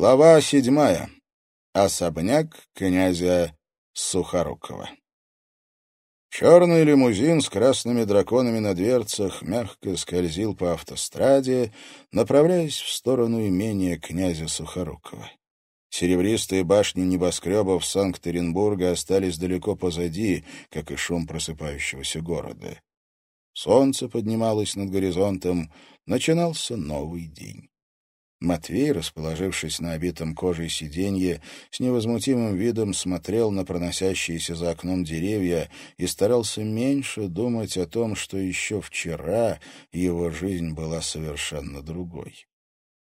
Глава седьмая. Особняк князя Сухорукова. Черный лимузин с красными драконами на дверцах мягко скользил по автостраде, направляясь в сторону имения князя Сухорукова. Серебристые башни небоскребов Санкт-Петербурга остались далеко позади, как и шум просыпающегося города. Солнце поднималось над горизонтом, начинался новый день. Матвей, расположившись на обитом кожей сиденье, с невозмутимым видом смотрел на проносящиеся за окном деревья и старался меньше думать о том, что еще вчера его жизнь была совершенно другой.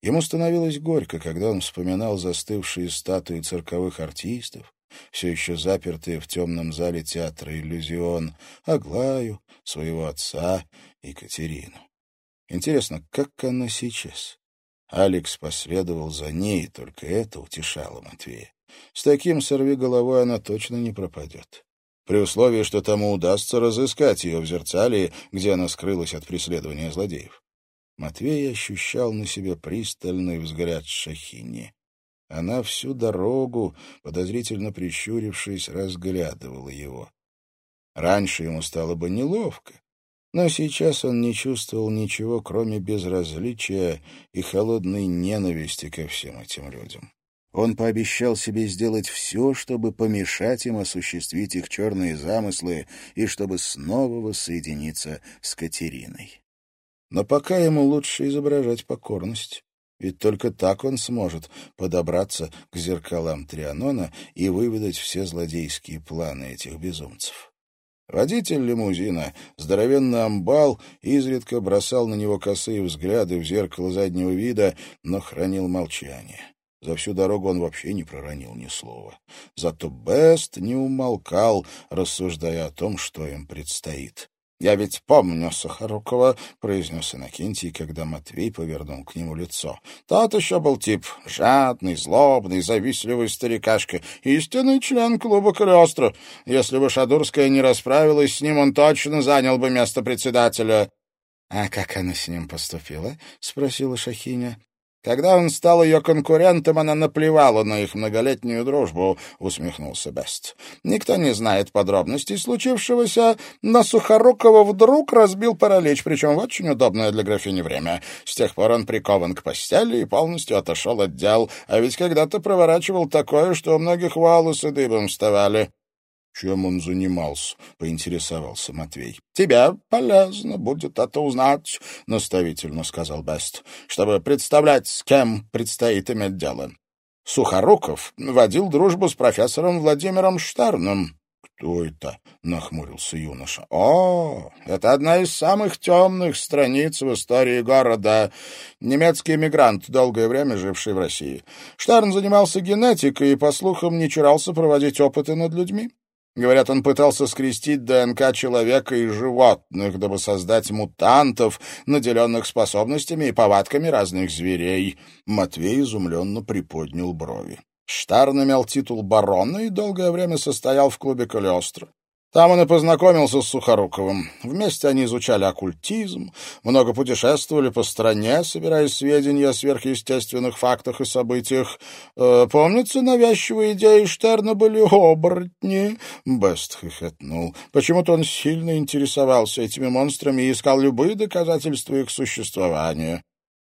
Ему становилось горько, когда он вспоминал застывшие статуи цирковых артистов, все еще запертые в темном зале театра «Иллюзион», Аглаю, своего отца, Екатерину. Интересно, как она сейчас? Алекс последовал за ней, только это утешало Матвея. С таким сорвиголовой она точно не пропадет. При условии, что тому удастся разыскать ее в зерцале, где она скрылась от преследования злодеев. Матвей ощущал на себе пристальный взгляд Шахини. Она всю дорогу, подозрительно прищурившись, разглядывала его. Раньше ему стало бы неловко, но сейчас он не чувствовал ничего, кроме безразличия и холодной ненависти ко всем этим людям. Он пообещал себе сделать все, чтобы помешать им осуществить их черные замыслы и чтобы снова воссоединиться с Катериной. Но пока ему лучше изображать покорность. Ведь только так он сможет подобраться к зеркалам Трианона и выведать все злодейские планы этих безумцев. Водитель лимузина, здоровенный амбал, изредка бросал на него косые взгляды в зеркало заднего вида, но хранил молчание. За всю дорогу он вообще не проронил ни слова. Зато Бест не умолкал, рассуждая о том, что им предстоит. «Я ведь помню Сахарукова», — произнес Иннокентий, когда Матвей повернул к нему лицо. «Тот еще был тип жадный, злобный, завистливый старикашка, истинный член клуба Калиостро. Если бы Шадурская не расправилась с ним, он точно занял бы место председателя». «А как она с ним поступила?» — спросила Шахиня. Когда он стал ее конкурентом, она наплевала на их многолетнюю дружбу, — усмехнулся Бест. Никто не знает подробностей случившегося, но Сухорукова вдруг разбил паралич, причем в очень удобное для графини время. С тех пор он прикован к постели и полностью отошел от дел, а ведь когда-то проворачивал такое, что у многих волосы дыбом вставали. Чем он занимался? — поинтересовался Матвей. — Тебе полезно будет это узнать, — наставительно сказал Бест, — чтобы представлять, с кем предстоит иметь дело. Сухоруков водил дружбу с профессором Владимиром Штерном. «Кто это?» — нахмурился юноша. «О, это одна из самых темных страниц в истории города. Немецкий эмигрант, долгое время живший в России. Штерн занимался генетикой и, по слухам, не чурался проводить опыты над людьми. Говорят, он пытался скрестить ДНК человека и животных, дабы создать мутантов, наделенных способностями и повадками разных зверей. Матвей изумленно приподнял брови. Штарн имел титул барона и долгое время состоял в клубе Калиостро. Там он и познакомился с Сухоруковым. Вместе они изучали оккультизм, много путешествовали по стране, собирая сведения о сверхъестественных фактах и событиях. Э, помнится, навязчивые идеи Штерна были оборотни. Бест хохотнул. Почему-то он сильно интересовался этими монстрами и искал любые доказательства их существования.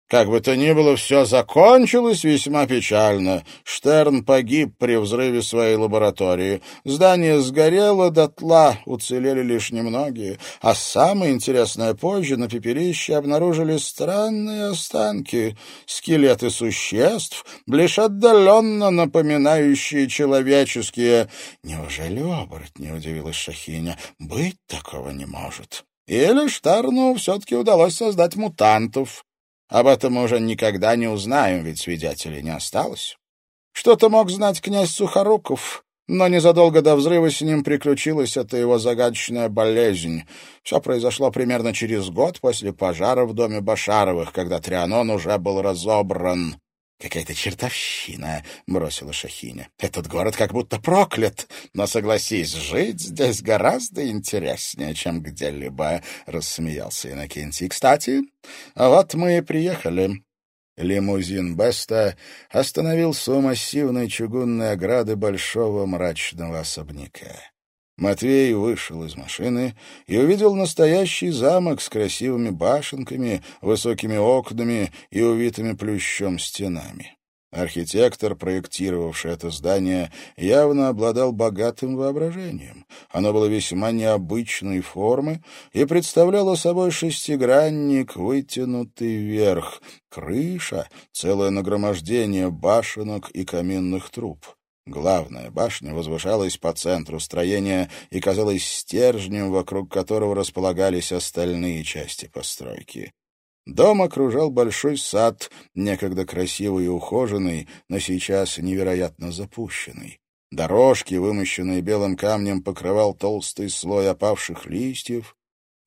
Как бы то ни было, все закончилось весьма печально. Штерн погиб при взрыве своей лаборатории. Здание сгорело дотла, уцелели лишь немногие. А самое интересное, позже на пепелище обнаружили странные останки. Скелеты существ, лишь отдаленно напоминающие человеческие. Неужели оборотни, удивилась Шахиня. Быть такого не может. Или Штерну все-таки удалось создать мутантов. Об этом мы уже никогда не узнаем, ведь свидетелей не осталось. Что-то мог знать князь Сухоруков, но незадолго до взрыва с ним приключилась эта его загадочная болезнь. Все произошло примерно через год после пожара в доме Башаровых, когда Трианон уже был разобран. «Какая-то чертовщина», — бросила Шахиня. «Этот город как будто проклят. Но, согласись, жить здесь гораздо интереснее, чем где-либо», — рассмеялся Иннокентий. «Кстати, вот мы и приехали». Лимузин Беста остановился у массивной чугунной ограды большого мрачного особняка. Матвей вышел из машины и увидел настоящий замок с красивыми башенками, высокими окнами и увитыми плющом стенами. Архитектор, проектировавший это здание, явно обладал богатым воображением. Оно было весьма необычной формы и представляло собой шестигранник, вытянутый вверх, крыша, целое нагромождение башенок и каминных труб. Главная башня возвышалась по центру строения и казалась стержнем, вокруг которого располагались остальные части постройки. Дом окружал большой сад, некогда красивый и ухоженный, но сейчас невероятно запущенный. Дорожки, вымощенные белым камнем, покрывал толстый слой опавших листьев.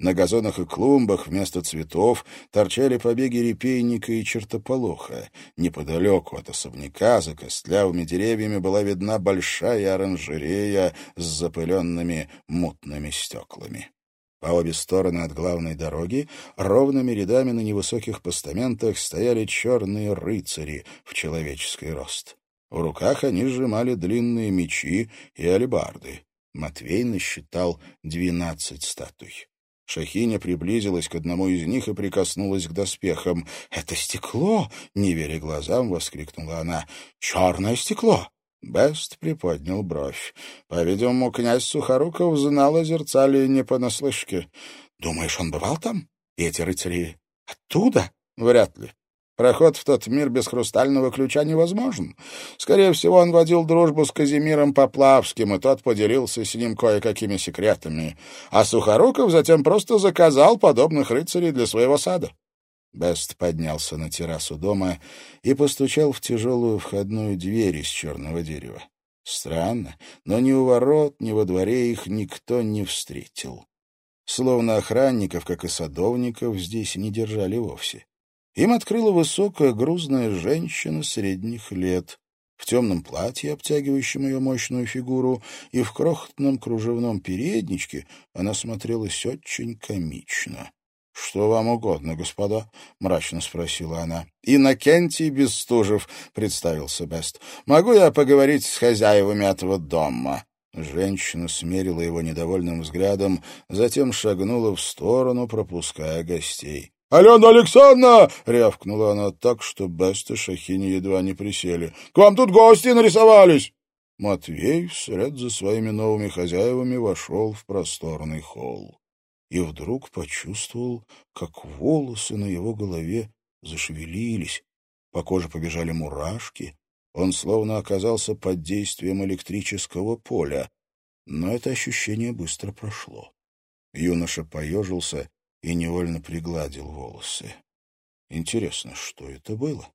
На газонах и клумбах вместо цветов торчали побеги репейника и чертополоха. Неподалеку от особняка за костлявыми деревьями была видна большая оранжерея с запыленными мутными стеклами. По обе стороны от главной дороги ровными рядами на невысоких постаментах стояли черные рыцари в человеческий рост. В руках они сжимали длинные мечи и алебарды. Матвей насчитал двенадцать статуй. Шахиня приблизилась к одному из них и прикоснулась к доспехам. «Это стекло!» — не веря глазам, воскликнула она. «Черное стекло! Бест приподнял бровь. По-видимому, князь Сухоруков знал о зерцале не понаслышке. Думаешь, он бывал там? Эти рыцари оттуда? Вряд ли. Проход в тот мир без хрустального ключа невозможен. Скорее всего, он водил дружбу с Казимиром Поплавским, и тот поделился с ним кое-какими секретами. А Сухоруков затем просто заказал подобных рыцарей для своего сада. Бест поднялся на террасу дома и постучал в тяжелую входную дверь из черного дерева. Странно, но ни у ворот, ни во дворе их никто не встретил. Словно охранников, как и садовников, здесь не держали вовсе. Им открыла высокая грузная женщина средних лет, в темном платье, обтягивающем ее мощную фигуру, и в крохотном кружевном передничке она смотрелась очень комично. — Что вам угодно, господа? — мрачно спросила она. — Иннокентий Бестужев, — представился Бест. — Могу я поговорить с хозяевами этого дома? Женщина смерила его недовольным взглядом, затем шагнула в сторону, пропуская гостей. «Алена Александровна!» — рявкнула она так, что Бест и Шахини едва не присели. «К вам тут гости нарисовались!» Матвей вслед за своими новыми хозяевами вошел в просторный холл и вдруг почувствовал, как волосы на его голове зашевелились, по коже побежали мурашки, он словно оказался под действием электрического поля, но это ощущение быстро прошло. Юноша поежился и невольно пригладил волосы. Интересно, что это было?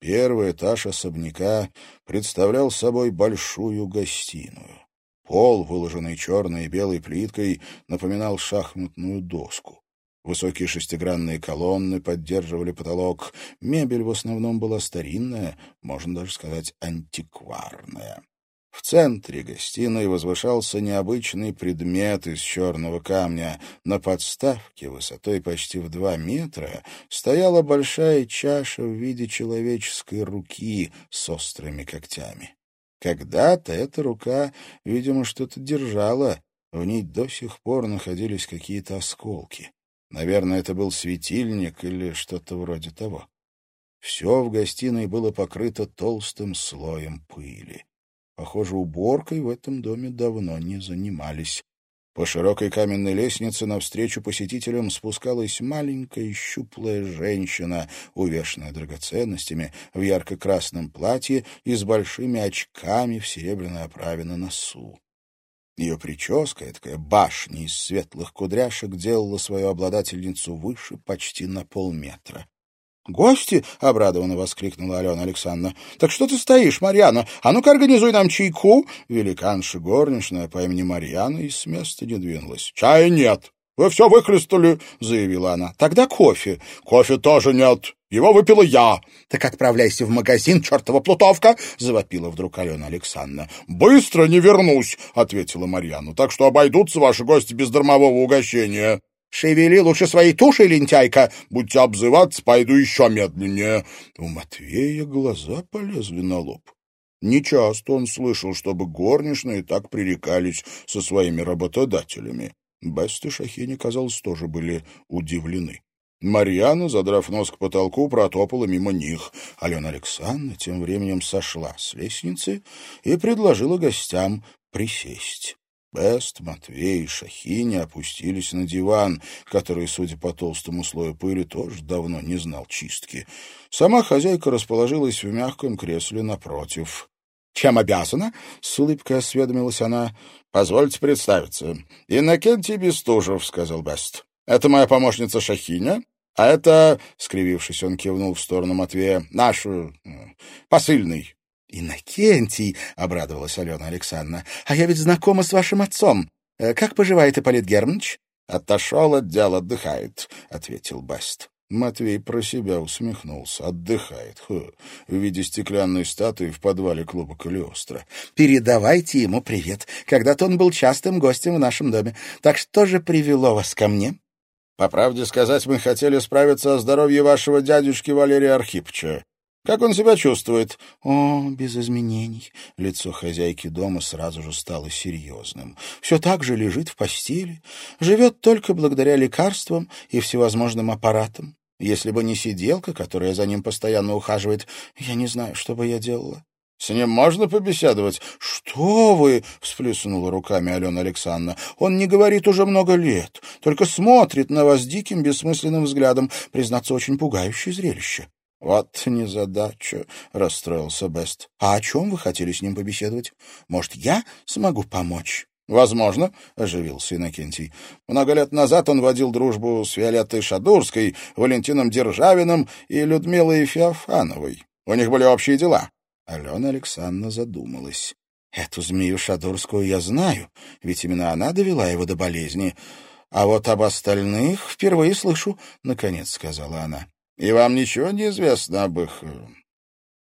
Первый этаж особняка представлял собой большую гостиную. Пол, выложенный черной и белой плиткой, напоминал шахматную доску. Высокие шестигранные колонны поддерживали потолок. Мебель в основном была старинная, можно даже сказать, антикварная. В центре гостиной возвышался необычный предмет из черного камня. На подставке высотой почти в два метра стояла большая чаша в виде человеческой руки с острыми когтями. Когда-то эта рука, видимо, что-то держала, в ней до сих пор находились какие-то осколки. Наверное, это был светильник или что-то вроде того. Все в гостиной было покрыто толстым слоем пыли. Похоже, уборкой в этом доме давно не занимались. По широкой каменной лестнице навстречу посетителям спускалась маленькая щуплая женщина, увешанная драгоценностями, в ярко-красном платье и с большими очками в серебряной оправе на носу. Ее прическа, такая башня из светлых кудряшек, делала свою обладательницу выше почти на полметра. «Гости?» — обрадованно воскликнула Алена Александровна. «Так что ты стоишь, Марьяна? А ну-ка организуй нам чайку!» Великанша горничная по имени Марьяна и с места не двинулась. «Чая нет. Вы все выхлестали», — заявила она. «Тогда кофе». «Кофе тоже нет. Его выпила я». «Так отправляйся в магазин, чертова плутовка!» — завопила вдруг Алена Александровна. «Быстро не вернусь», — ответила Марьяна. «Так что обойдутся ваши гости без дармового угощения». Шевели лучше своей тушей, лентяйка. Будьте обзываться, пойду еще медленнее. У Матвея глаза полезли на лоб. Нечасто он слышал, чтобы горничные так пререкались со своими работодателями. Бест и Шахини, казалось, тоже были удивлены. Марьяна, задрав нос к потолку, протопала мимо них. Алена Александровна тем временем сошла с лестницы и предложила гостям присесть. Бест, Матвей и Шахини опустились на диван, который, судя по толстому слою пыли, тоже давно не знал чистки. Сама хозяйка расположилась в мягком кресле напротив. — Чем обязана? — с улыбкой осведомилась она. — Позвольте представиться. — Иннокентий Бестужев, — сказал Бест. — Это моя помощница Шахиня, а это, — скривившись, он кивнул в сторону Матвея, — наш э, посыльный. «Иннокентий!» — обрадовалась Алена Александровна. «А я ведь знакома с вашим отцом. Э, как поживает Ипполит Германович?» «Отошел от отдыхает», — ответил Баст. Матвей про себя усмехнулся. Отдыхает. Хо, в виде стеклянной статуи в подвале клуба Калиостро. «Передавайте ему привет. Когда-то он был частым гостем в нашем доме. Так что же привело вас ко мне?» «По правде сказать, мы хотели справиться о здоровье вашего дядюшки Валерия Архипча. Как он себя чувствует? О, без изменений. Лицо хозяйки дома сразу же стало серьезным. Все так же лежит в постели, живет только благодаря лекарствам и всевозможным аппаратам. Если бы не сиделка, которая за ним постоянно ухаживает, я не знаю, что бы я делала. «С ним можно побеседовать?» «Что вы!» — всплеснула руками Алена Александровна. «Он не говорит уже много лет, только смотрит на вас диким, бессмысленным взглядом. Признаться, очень пугающее зрелище». «Вот незадача», — расстроился Бест. «А о чем вы хотели с ним побеседовать? Может, я смогу помочь?» «Возможно», — оживился Иннокентий. «Много лет назад он водил дружбу с Виолеттой Шадурской, Валентином Державиным и Людмилой Феофановой. У них были общие дела». Алена Александровна задумалась. «Эту змею Шадурскую я знаю, ведь именно она довела его до болезни. А вот об остальных впервые слышу», — наконец сказала она. И вам ничего не известно об их э,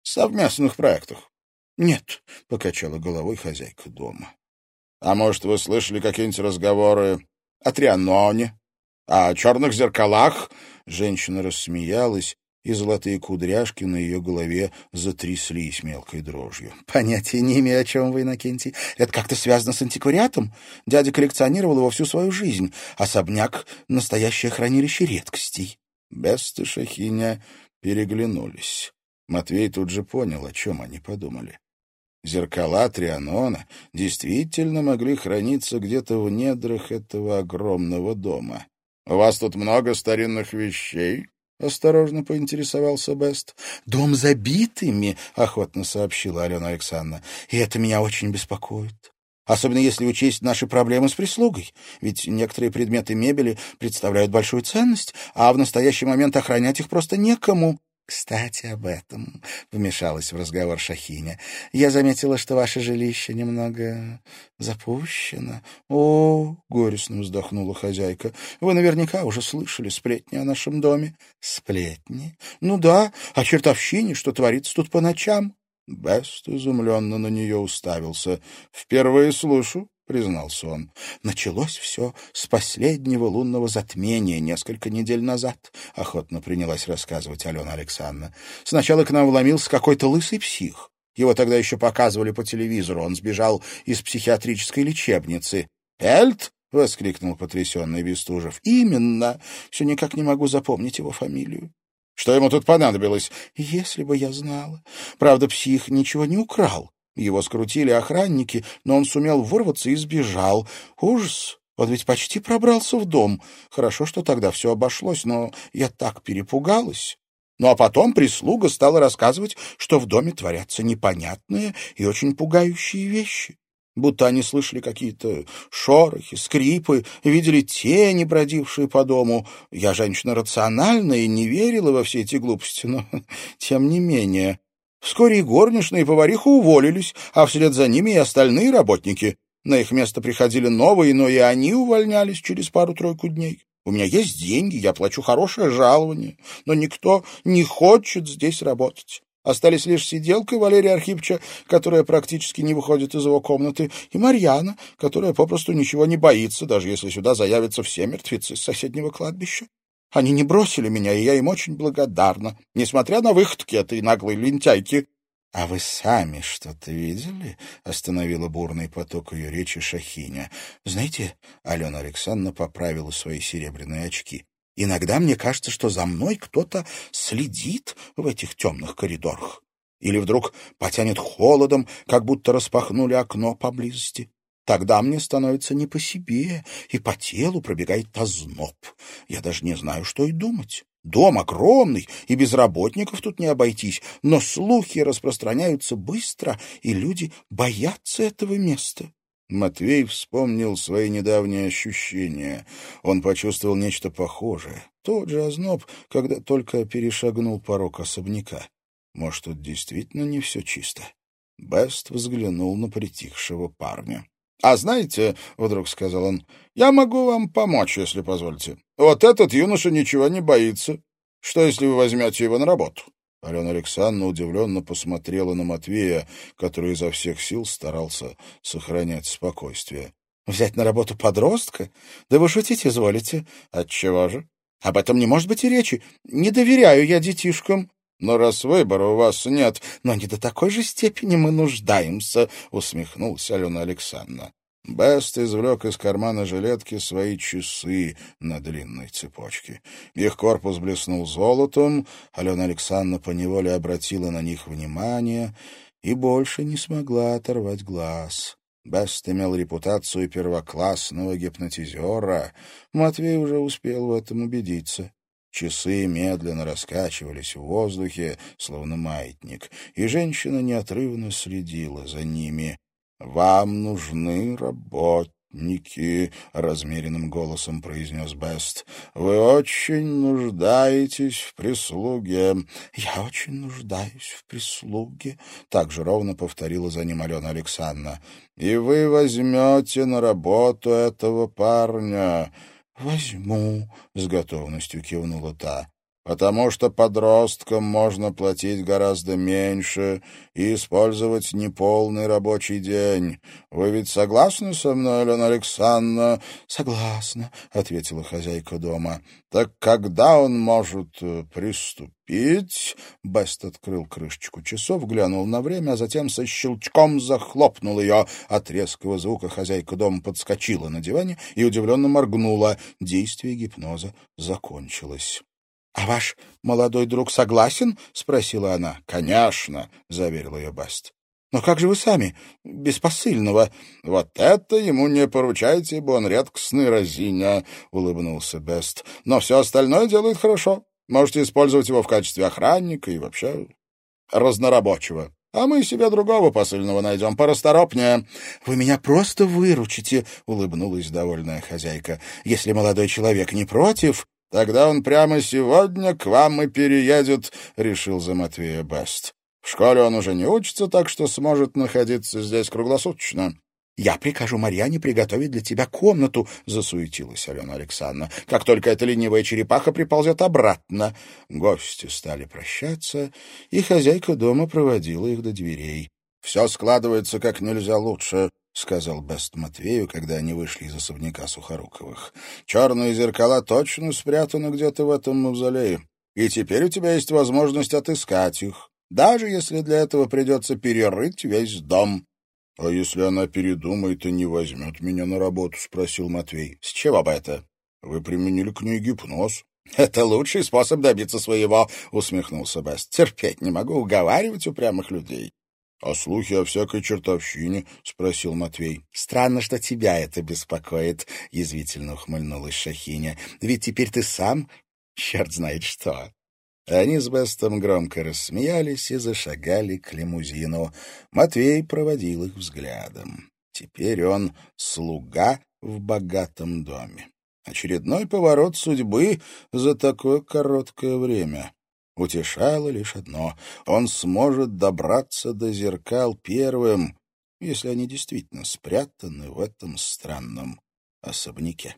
совместных проектах? Нет, покачала головой хозяйка дома. А может, вы слышали какие-нибудь разговоры о Трианоне, о черных зеркалах? Женщина рассмеялась, и золотые кудряшки на ее голове затряслись мелкой дрожью. — Понятия не имею, о чем вы, Иннокентий. Это как-то связано с антиквариатом? Дядя коллекционировал его всю свою жизнь. Особняк — настоящее хранилище редкостей. Бест и Шахиня переглянулись. Матвей тут же понял, о чем они подумали. Зеркала Трианона действительно могли храниться где-то в недрах этого огромного дома. — У вас тут много старинных вещей? — осторожно поинтересовался Бест. — Дом забитыми, — охотно сообщила Алена Александровна, — и это меня очень беспокоит. Особенно если учесть наши проблемы с прислугой. Ведь некоторые предметы мебели представляют большую ценность, а в настоящий момент охранять их просто некому. «Кстати, об этом», — вмешалась в разговор Шахиня. «Я заметила, что ваше жилище немного запущено». «О», — горестно вздохнула хозяйка, — «вы наверняка уже слышали сплетни о нашем доме». «Сплетни? Ну да, о чертовщине, что творится тут по ночам». Бест изумленно на нее уставился. «Впервые слышу», — признался он. «Началось все с последнего лунного затмения несколько недель назад», — охотно принялась рассказывать Алена Александровна. «Сначала к нам вломился какой-то лысый псих. Его тогда еще показывали по телевизору. Он сбежал из психиатрической лечебницы. «Эльт?» — воскликнул потрясенный Бестужев. «Именно. Все никак не могу запомнить его фамилию. Что ему тут понадобилось? Если бы я знала. Правда, псих ничего не украл. Его скрутили охранники, но он сумел вырваться и сбежал. Ужас! Он ведь почти пробрался в дом. Хорошо, что тогда все обошлось, но я так перепугалась. Ну а потом прислуга стала рассказывать, что в доме творятся непонятные и очень пугающие вещи будто они слышали какие-то шорохи, скрипы, видели тени, бродившие по дому. Я женщина рациональная и не верила во все эти глупости, но тем не менее. Вскоре и горничные, и повариха уволились, а вслед за ними и остальные работники. На их место приходили новые, но и они увольнялись через пару-тройку дней. У меня есть деньги, я плачу хорошее жалование, но никто не хочет здесь работать. Остались лишь сиделка Валерия Архипча, которая практически не выходит из его комнаты, и Марьяна, которая попросту ничего не боится, даже если сюда заявятся все мертвецы с соседнего кладбища. Они не бросили меня, и я им очень благодарна, несмотря на выходки этой наглой лентяйки. — А вы сами что-то видели? — остановила бурный поток ее речи Шахиня. — Знаете, Алена Александровна поправила свои серебряные очки. Иногда мне кажется, что за мной кто-то следит в этих темных коридорах. Или вдруг потянет холодом, как будто распахнули окно поблизости. Тогда мне становится не по себе, и по телу пробегает озноб. Я даже не знаю, что и думать. Дом огромный, и без работников тут не обойтись, но слухи распространяются быстро, и люди боятся этого места. Матвей вспомнил свои недавние ощущения. Он почувствовал нечто похожее. Тот же озноб, когда только перешагнул порог особняка. Может, тут действительно не все чисто. Бест взглянул на притихшего парня. — А знаете, — вдруг сказал он, — я могу вам помочь, если позволите. Вот этот юноша ничего не боится. Что, если вы возьмете его на работу? Алена Александровна удивленно посмотрела на Матвея, который изо всех сил старался сохранять спокойствие. — Взять на работу подростка? Да вы шутить изволите. — Отчего же? — Об этом не может быть и речи. Не доверяю я детишкам. — Но раз выбора у вас нет... — Но не до такой же степени мы нуждаемся, — усмехнулась Алена Александровна. Бест извлек из кармана жилетки свои часы на длинной цепочке. Их корпус блеснул золотом, Алена Александровна поневоле обратила на них внимание и больше не смогла оторвать глаз. Бест имел репутацию первоклассного гипнотизера. Матвей уже успел в этом убедиться. Часы медленно раскачивались в воздухе, словно маятник, и женщина неотрывно следила за ними. «Вам нужны работники», — размеренным голосом произнес Бест. «Вы очень нуждаетесь в прислуге». «Я очень нуждаюсь в прислуге», — так же ровно повторила за ним Алена Александровна. «И вы возьмете на работу этого парня». «Возьму», — с готовностью кивнула та потому что подросткам можно платить гораздо меньше и использовать неполный рабочий день. Вы ведь согласны со мной, Елена Александровна? — Согласна, — ответила хозяйка дома. — Так когда он может э, приступить? Бест открыл крышечку часов, глянул на время, а затем со щелчком захлопнул ее. От резкого звука хозяйка дома подскочила на диване и удивленно моргнула. Действие гипноза закончилось. — А ваш молодой друг согласен? — спросила она. — Конечно, — заверил ее Баст. — Но как же вы сами, без посыльного? — Вот это ему не поручайте, ибо он редкостный разиня, — улыбнулся Бест. — Но все остальное делает хорошо. Можете использовать его в качестве охранника и вообще разнорабочего. А мы себе другого посыльного найдем, порасторопнее. — Вы меня просто выручите, — улыбнулась довольная хозяйка. — Если молодой человек не против... Тогда он прямо сегодня к вам и переедет, — решил за Матвея Бест. В школе он уже не учится, так что сможет находиться здесь круглосуточно. — Я прикажу Марьяне приготовить для тебя комнату, — засуетилась Алена Александровна. — Как только эта ленивая черепаха приползет обратно. Гости стали прощаться, и хозяйка дома проводила их до дверей. — Все складывается как нельзя лучше, — сказал Бест Матвею, когда они вышли из особняка Сухоруковых. — Черные зеркала точно спрятаны где-то в этом мавзолее, и теперь у тебя есть возможность отыскать их, даже если для этого придется перерыть весь дом. — А если она передумает и не возьмет меня на работу? — спросил Матвей. — С чего бы это? — Вы применили к ней гипноз. — Это лучший способ добиться своего, — усмехнулся Бест. — Терпеть не могу уговаривать упрямых людей. — А слухи о всякой чертовщине? — спросил Матвей. — Странно, что тебя это беспокоит, — язвительно ухмыльнулась Шахиня. — Ведь теперь ты сам черт знает что. Они с Бестом громко рассмеялись и зашагали к лимузину. Матвей проводил их взглядом. Теперь он слуга в богатом доме. Очередной поворот судьбы за такое короткое время. Утешало лишь одно — он сможет добраться до зеркал первым, если они действительно спрятаны в этом странном особняке.